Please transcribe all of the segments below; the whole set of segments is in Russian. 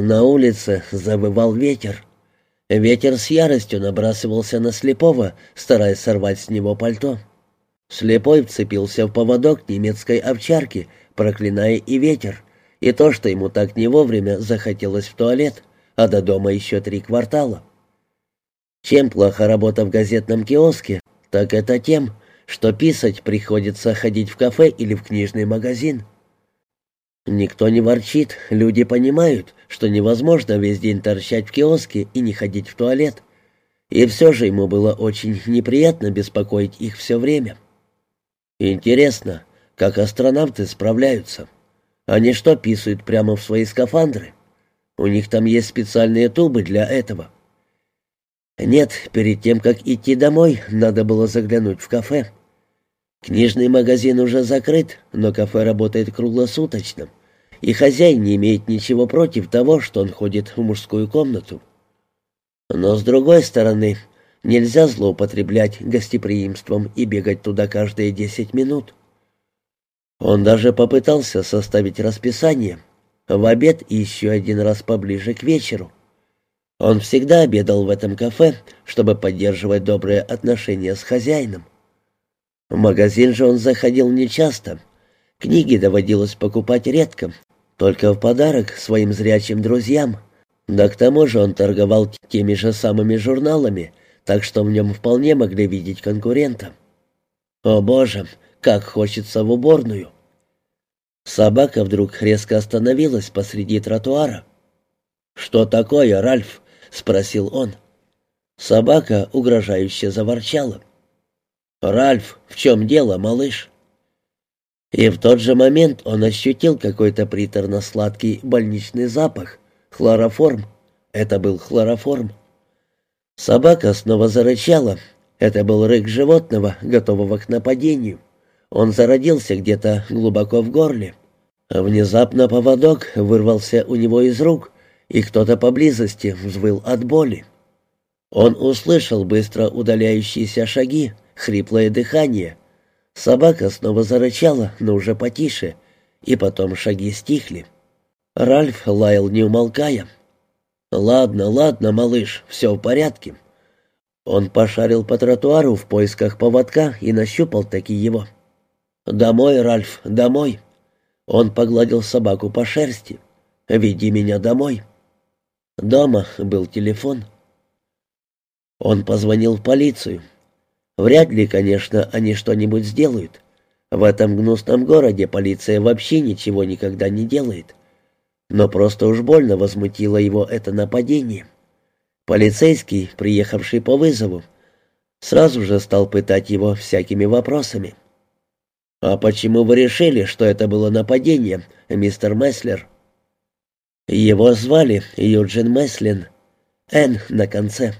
На улице завывал ветер. Ветер с яростью набрасывался на слепого, стараясь сорвать с него пальто. Слепой вцепился в поводок немецкой овчарки, проклиная и ветер, и то, что ему так не вовремя захотелось в туалет, а до дома еще три квартала. Чем плохо работа в газетном киоске, так это тем, что писать приходится ходить в кафе или в книжный магазин. Никто не ворчит, люди понимают, что невозможно весь день торчать в киоске и не ходить в туалет. И все же ему было очень неприятно беспокоить их все время. Интересно, как астронавты справляются? Они что, писают прямо в свои скафандры? У них там есть специальные тубы для этого. Нет, перед тем, как идти домой, надо было заглянуть в кафе. Книжный магазин уже закрыт, но кафе работает круглосуточно, и хозяин не имеет ничего против того, что он ходит в мужскую комнату. Но, с другой стороны, нельзя злоупотреблять гостеприимством и бегать туда каждые десять минут. Он даже попытался составить расписание, в обед и еще один раз поближе к вечеру. Он всегда обедал в этом кафе, чтобы поддерживать добрые отношения с хозяином. В магазин же он заходил нечасто. Книги доводилось покупать редко, только в подарок своим зрячим друзьям. Да к тому же он торговал теми же самыми журналами, так что в нем вполне могли видеть конкурента. О боже, как хочется в уборную. Собака вдруг резко остановилась посреди тротуара. «Что такое, Ральф?» — спросил он. Собака угрожающе заворчала. «Ральф, в чем дело, малыш?» И в тот же момент он ощутил какой-то приторно-сладкий больничный запах. Хлороформ. Это был хлороформ. Собака снова зарычала. Это был рык животного, готового к нападению. Он зародился где-то глубоко в горле. Внезапно поводок вырвался у него из рук, и кто-то поблизости взвыл от боли. Он услышал быстро удаляющиеся шаги, хриплое дыхание. Собака снова зарычала, но уже потише, и потом шаги стихли. Ральф лаял не умолкая. «Ладно, ладно, малыш, все в порядке». Он пошарил по тротуару в поисках поводка и нащупал таки его. «Домой, Ральф, домой!» Он погладил собаку по шерсти. «Веди меня домой!» Дома был телефон. Он позвонил в полицию. Вряд ли, конечно, они что-нибудь сделают. В этом гнусном городе полиция вообще ничего никогда не делает. Но просто уж больно возмутило его это нападение. Полицейский, приехавший по вызову, сразу же стал пытать его всякими вопросами. «А почему вы решили, что это было нападение, мистер Месслер?» Его звали Юджин Меслин. «Н» на конце.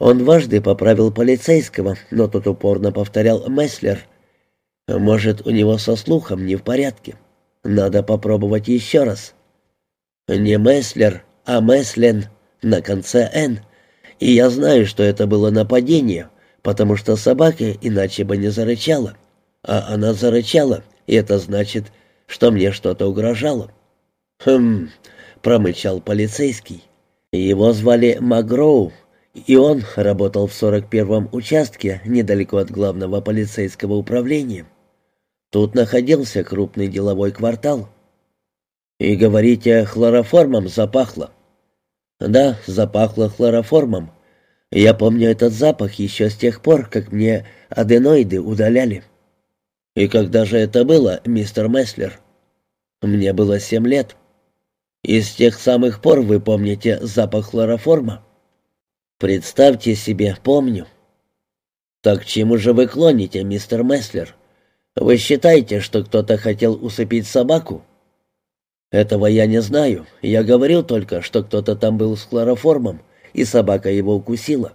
Он дважды поправил полицейского, но тот упорно повторял «Месслер». «Может, у него со слухом не в порядке. Надо попробовать еще раз». «Не Месслер, а Меслин на конце «Н». И я знаю, что это было нападение, потому что собака иначе бы не зарычала. А она зарычала, и это значит, что мне что-то угрожало. «Хм...» — промычал полицейский. Его звали Магроу, и он работал в 41-м участке недалеко от главного полицейского управления. Тут находился крупный деловой квартал. «И, говорите, хлороформом запахло?» «Да, запахло хлороформом. Я помню этот запах еще с тех пор, как мне аденоиды удаляли». «И когда же это было, мистер Месслер?» «Мне было семь лет». «И с тех самых пор вы помните запах хлороформа?» «Представьте себе, помню». «Так чему же вы клоните, мистер Месслер? Вы считаете, что кто-то хотел усыпить собаку?» «Этого я не знаю. Я говорил только, что кто-то там был с хлороформом, и собака его укусила».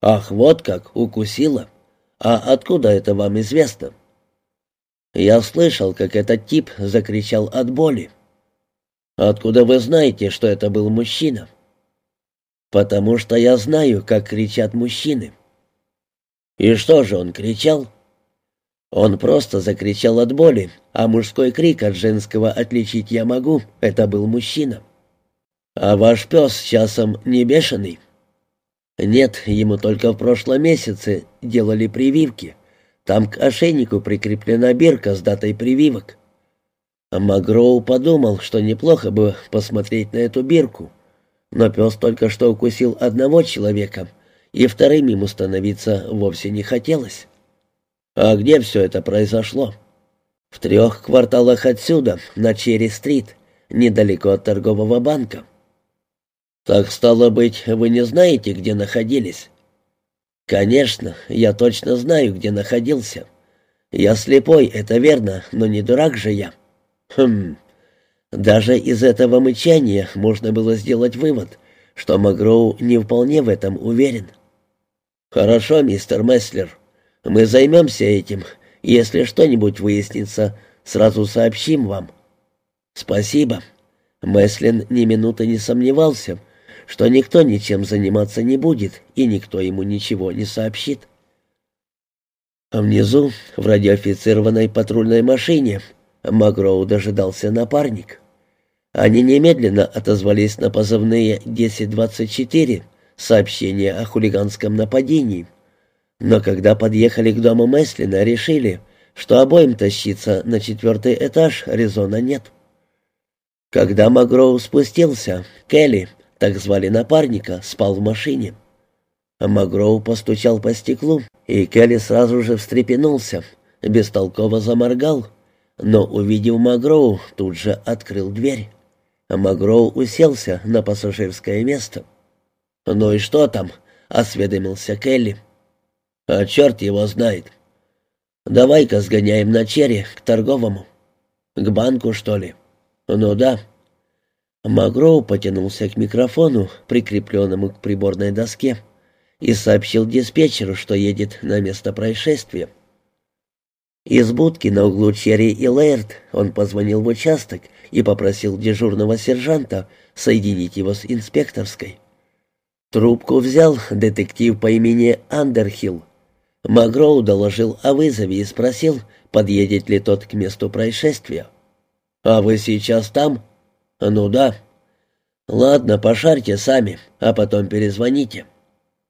«Ах, вот как, укусила. А откуда это вам известно?» Я слышал, как этот тип закричал от боли. «Откуда вы знаете, что это был мужчина?» «Потому что я знаю, как кричат мужчины». «И что же он кричал?» Он просто закричал от боли, а мужской крик от женского отличить я могу, это был мужчина. «А ваш пес часом не бешеный?» «Нет, ему только в прошлом месяце делали прививки. Там к ошейнику прикреплена бирка с датой прививок». Магроу подумал, что неплохо бы посмотреть на эту бирку. Но пес только что укусил одного человека, и вторым ему становиться вовсе не хотелось. «А где все это произошло?» «В трех кварталах отсюда, на Черри-стрит, недалеко от торгового банка». «Так, стало быть, вы не знаете, где находились?» «Конечно, я точно знаю, где находился. Я слепой, это верно, но не дурак же я». «Хм...» Даже из этого мычания можно было сделать вывод, что Магроу не вполне в этом уверен. «Хорошо, мистер Месслер, мы займемся этим. Если что-нибудь выяснится, сразу сообщим вам». «Спасибо». Меслин ни минуты не сомневался, что никто ничем заниматься не будет, и никто ему ничего не сообщит. А внизу, в радиофицированной патрульной машине, Магроу дожидался напарник. Они немедленно отозвались на позывные 1024, сообщение о хулиганском нападении. Но когда подъехали к дому Меслина, решили, что обоим тащиться на четвертый этаж резона нет. Когда Магроу спустился, Келли, так звали напарника, спал в машине. Магроу постучал по стеклу, и Келли сразу же встрепенулся, бестолково заморгал, но, увидев Магроу, тут же открыл дверь. Магроу уселся на пассажирское место. «Ну и что там?» — осведомился Келли. «А черт его знает. Давай-ка сгоняем на черри к торговому. К банку, что ли?» «Ну да». Магроу потянулся к микрофону, прикрепленному к приборной доске, и сообщил диспетчеру, что едет на место происшествия. Из будки на углу Черри и Лейрт он позвонил в участок и попросил дежурного сержанта соединить его с инспекторской. Трубку взял детектив по имени Андерхилл. Магроу доложил о вызове и спросил, подъедет ли тот к месту происшествия. «А вы сейчас там?» «Ну да». «Ладно, пошарьте сами, а потом перезвоните».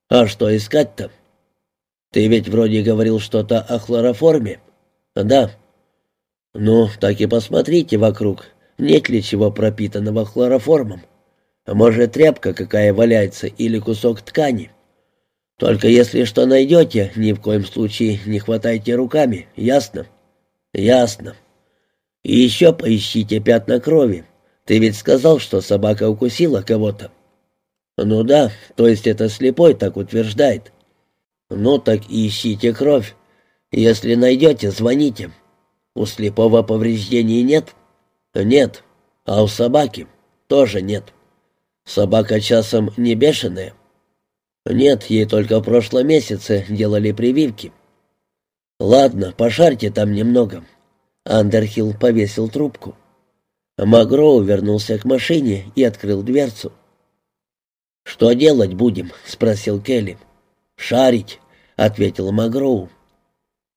«А что искать-то?» «Ты ведь вроде говорил что-то о хлороформе». «Да». «Ну, так и посмотрите вокруг, нет ли чего пропитанного хлороформом. Может, тряпка какая валяется или кусок ткани. Только если что найдете, ни в коем случае не хватайте руками, ясно?» «Ясно. И еще поищите пятна крови. Ты ведь сказал, что собака укусила кого-то?» «Ну да, то есть это слепой так утверждает». «Ну так ищите кровь. Если найдете, звоните. У слепого повреждений нет? Нет. А у собаки? Тоже нет. Собака часом не бешеная? Нет, ей только в прошлом месяце делали прививки. Ладно, пошарьте там немного. Андерхилл повесил трубку. Магроу вернулся к машине и открыл дверцу. «Что делать будем?» — спросил Келли. «Шарить», — ответил Магроу.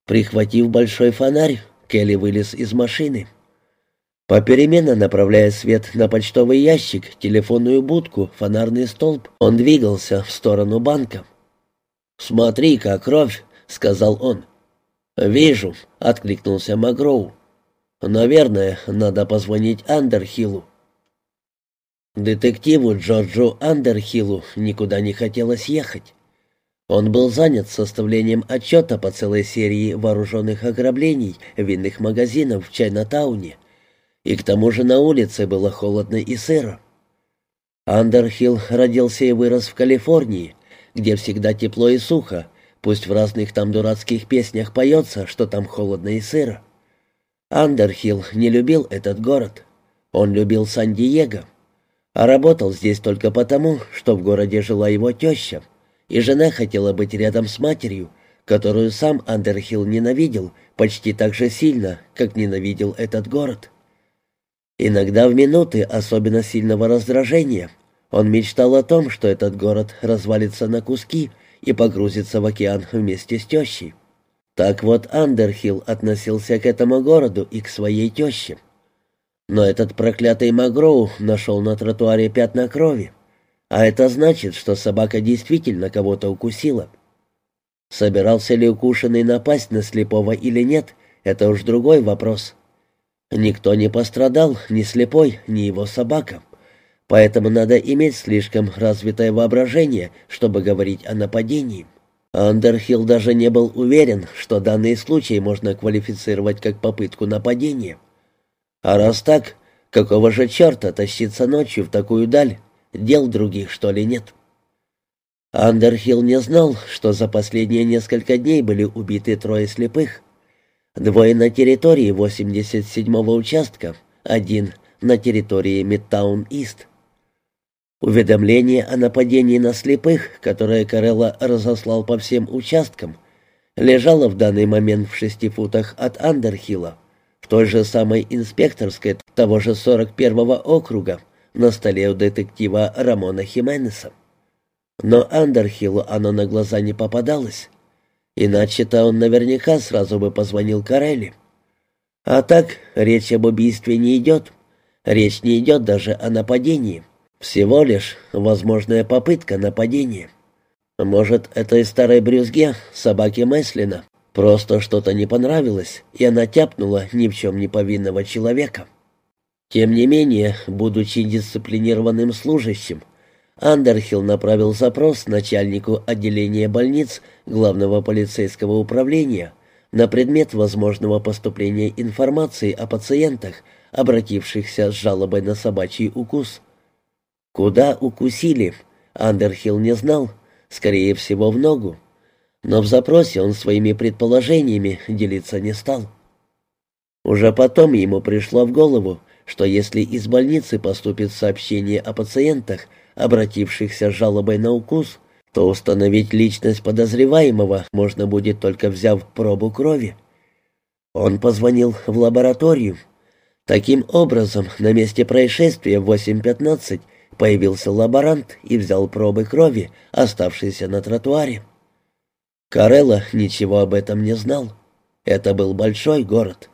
Прихватив большой фонарь, Келли вылез из машины. Попеременно направляя свет на почтовый ящик, телефонную будку, фонарный столб, он двигался в сторону банка. «Смотри-ка, кровь!» — сказал он. «Вижу», — откликнулся Магроу. «Наверное, надо позвонить Андерхиллу». Детективу Джорджу Андерхиллу никуда не хотелось ехать. Он был занят составлением отчета по целой серии вооруженных ограблений винных магазинов в Чайнатауне, и к тому же на улице было холодно и сыро. Андерхилл родился и вырос в Калифорнии, где всегда тепло и сухо, пусть в разных там дурацких песнях поется, что там холодно и сыро. Андерхилл не любил этот город. Он любил Сан-Диего, а работал здесь только потому, что в городе жила его теща — и жена хотела быть рядом с матерью, которую сам Андерхилл ненавидел почти так же сильно, как ненавидел этот город. Иногда в минуты особенно сильного раздражения он мечтал о том, что этот город развалится на куски и погрузится в океан вместе с тещей. Так вот Андерхилл относился к этому городу и к своей теще. Но этот проклятый Магроу нашел на тротуаре пятна крови. А это значит, что собака действительно кого-то укусила. Собирался ли укушенный напасть на слепого или нет, это уж другой вопрос. Никто не пострадал, ни слепой, ни его собака. Поэтому надо иметь слишком развитое воображение, чтобы говорить о нападении. Андерхилл даже не был уверен, что данный случай можно квалифицировать как попытку нападения. А раз так, какого же черта тащиться ночью в такую даль? Дел других, что ли, нет? Андерхилл не знал, что за последние несколько дней были убиты трое слепых. Двое на территории 87-го участка, один на территории Мидтаун-Ист. Уведомление о нападении на слепых, которое Карелла разослал по всем участкам, лежало в данный момент в шести футах от Андерхилла, в той же самой инспекторской того же 41-го округа, на столе у детектива Рамона Хименеса. Но Андерхиллу оно на глаза не попадалось. Иначе-то он наверняка сразу бы позвонил Карелли. А так речь об убийстве не идет. Речь не идет даже о нападении. Всего лишь возможная попытка нападения. Может, этой старой брюзге, собаке Меслина, просто что-то не понравилось, и она тяпнула ни в чем не повинного человека. Тем не менее, будучи дисциплинированным служащим, Андерхилл направил запрос начальнику отделения больниц главного полицейского управления на предмет возможного поступления информации о пациентах, обратившихся с жалобой на собачий укус. Куда укусили, Андерхилл не знал, скорее всего, в ногу. Но в запросе он своими предположениями делиться не стал. Уже потом ему пришло в голову, что если из больницы поступит сообщение о пациентах, обратившихся с жалобой на укус, то установить личность подозреваемого можно будет только взяв пробу крови. Он позвонил в лабораторию. Таким образом, на месте происшествия в 8.15 появился лаборант и взял пробы крови, оставшиеся на тротуаре. Карелла ничего об этом не знал. Это был большой город.